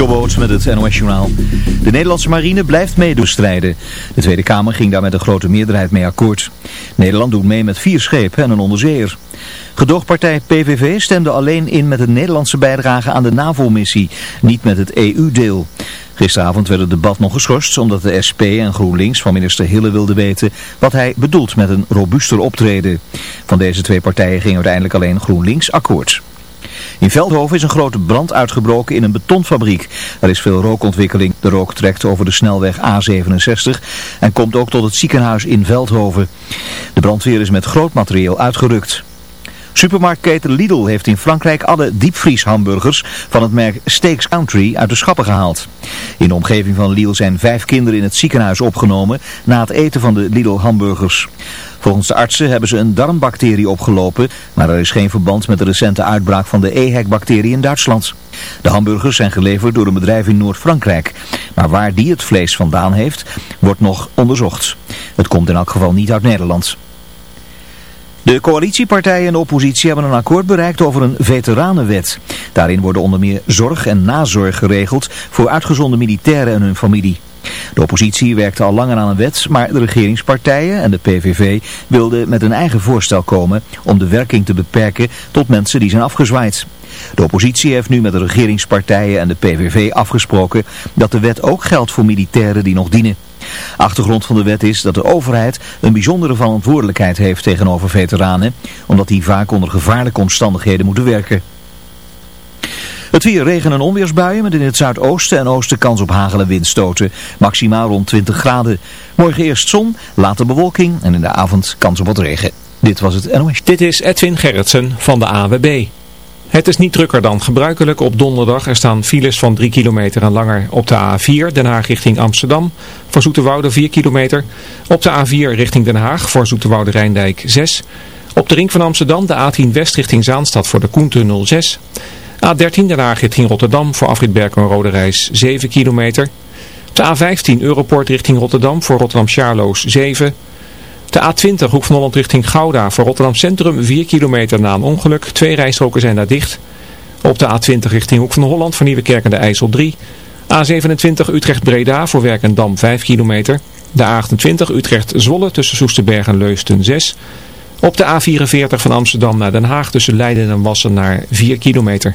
Met het NOS Journaal. De Nederlandse marine blijft meedostrijden. De Tweede Kamer ging daar met een grote meerderheid mee akkoord. Nederland doet mee met vier schepen en een onderzeeër. Gedoogpartij PVV stemde alleen in met een Nederlandse bijdrage aan de NAVO-missie, niet met het EU-deel. Gisteravond werd het debat nog geschorst omdat de SP en GroenLinks van minister Hille wilden weten wat hij bedoelt met een robuuster optreden. Van deze twee partijen ging uiteindelijk alleen GroenLinks akkoord. In Veldhoven is een grote brand uitgebroken in een betonfabriek. Er is veel rookontwikkeling. De rook trekt over de snelweg A67 en komt ook tot het ziekenhuis in Veldhoven. De brandweer is met groot materieel uitgerukt. Supermarktketen Lidl heeft in Frankrijk alle diepvrieshamburgers van het merk Steaks Country uit de schappen gehaald. In de omgeving van Lidl zijn vijf kinderen in het ziekenhuis opgenomen na het eten van de Lidl hamburgers. Volgens de artsen hebben ze een darmbacterie opgelopen, maar er is geen verband met de recente uitbraak van de EHEC-bacterie in Duitsland. De hamburgers zijn geleverd door een bedrijf in Noord-Frankrijk, maar waar die het vlees vandaan heeft, wordt nog onderzocht. Het komt in elk geval niet uit Nederland. De coalitiepartijen en de oppositie hebben een akkoord bereikt over een veteranenwet. Daarin worden onder meer zorg en nazorg geregeld voor uitgezonde militairen en hun familie. De oppositie werkte al langer aan een wet, maar de regeringspartijen en de PVV wilden met een eigen voorstel komen om de werking te beperken tot mensen die zijn afgezwaaid. De oppositie heeft nu met de regeringspartijen en de PVV afgesproken dat de wet ook geldt voor militairen die nog dienen. Achtergrond van de wet is dat de overheid een bijzondere verantwoordelijkheid heeft tegenover veteranen, omdat die vaak onder gevaarlijke omstandigheden moeten werken. Het weer regen en onweersbuien met in het zuidoosten en oosten kans op hagel en windstoten. Maximaal rond 20 graden. Morgen eerst zon, later bewolking en in de avond kans op wat regen. Dit was het NOS. Dit is Edwin Gerritsen van de AWB. Het is niet drukker dan gebruikelijk op donderdag. Er staan files van 3 kilometer en langer op de A4 Den Haag richting Amsterdam. Voor Zoeterwoude 4 kilometer. Op de A4 richting Den Haag voor Zoeterwoude Rijndijk 6. Op de ring van Amsterdam de A10 West richting Zaanstad voor de Koentunnel 6. A13 Den Haag richting Rotterdam voor afrit en Rode Reis 7 kilometer. De A15 Europort richting Rotterdam voor Rotterdam Charloes 7 de A20 Hoek van Holland richting Gouda voor Rotterdam Centrum 4 kilometer na een ongeluk. Twee rijstroken zijn daar dicht. Op de A20 richting Hoek van Holland voor Nieuwekerk en de IJssel 3. A27 Utrecht-Breda voor Werkendam 5 kilometer. De A28 Utrecht-Zwolle tussen Soesterberg en Leusden 6. Op de A44 van Amsterdam naar Den Haag tussen Leiden en Wassenaar 4 kilometer.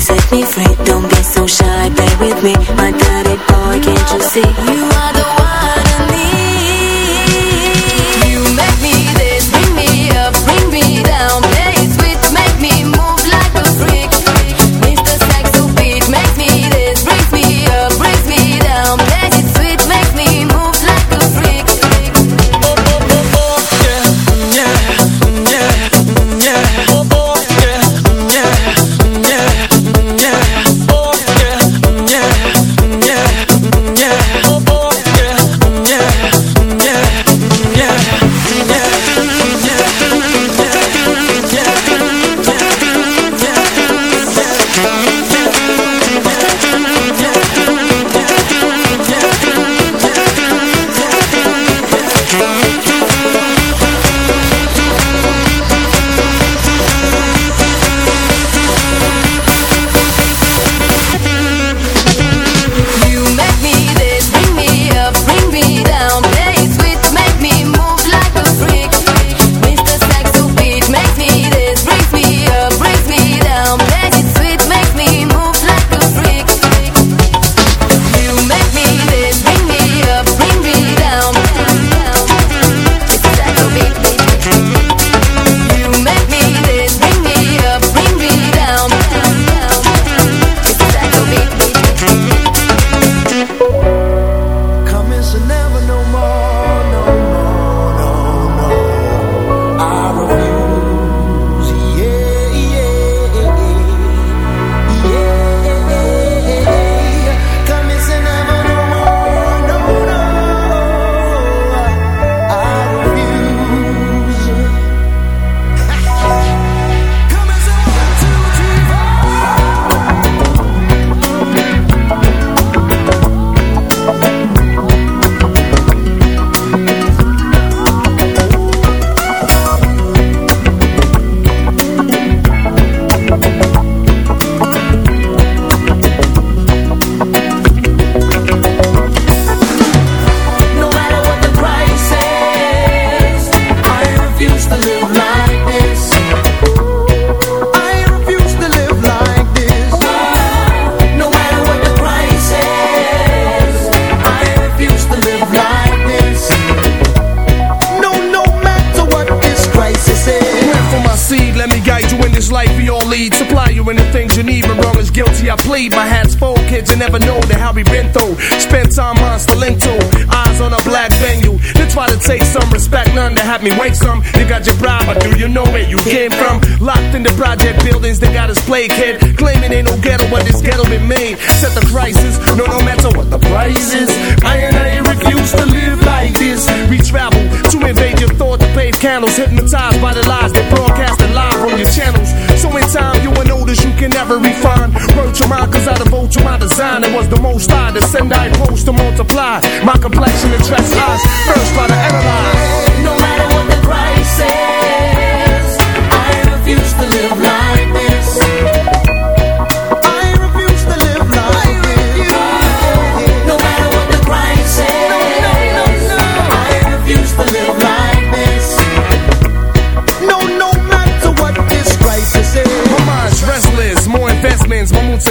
set me free. Don't be so shy, play with me. My daddy boy, can't you see? You are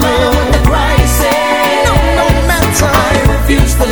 the crisis. No, no matter. I refuse to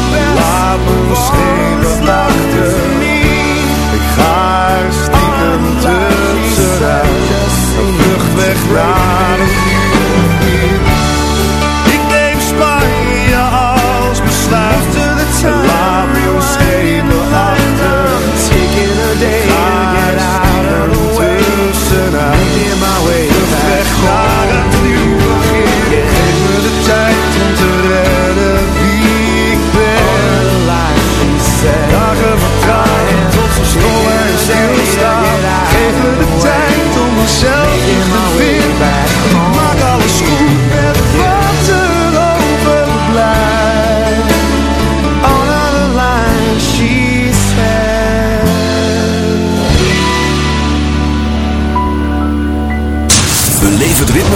Laat me Ik ga er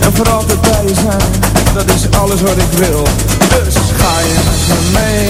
En voor altijd bij je zijn Dat is alles wat ik wil. Dus ga je met me mee.